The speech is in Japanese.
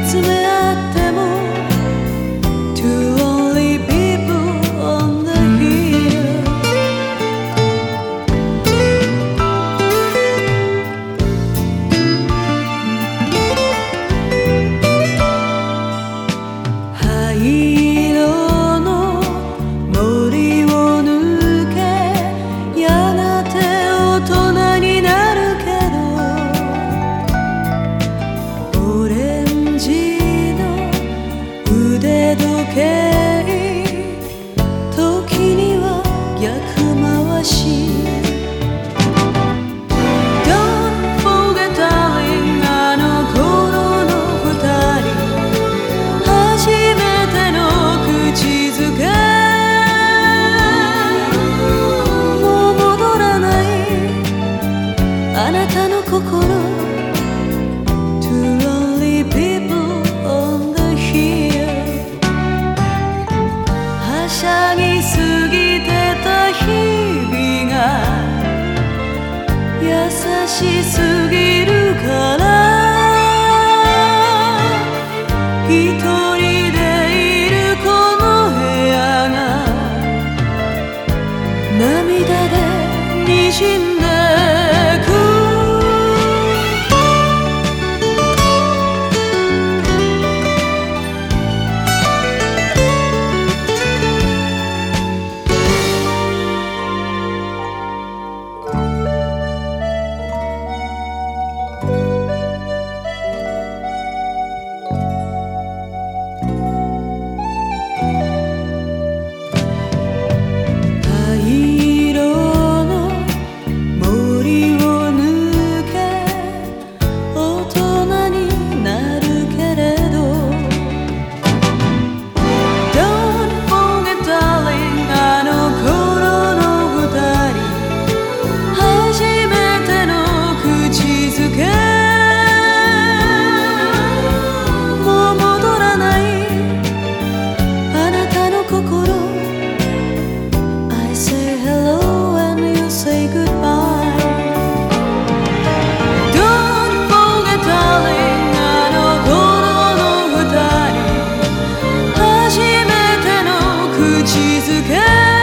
Gitme ah しすぎるから。一人でいるこの部屋が涙でにじんだ静か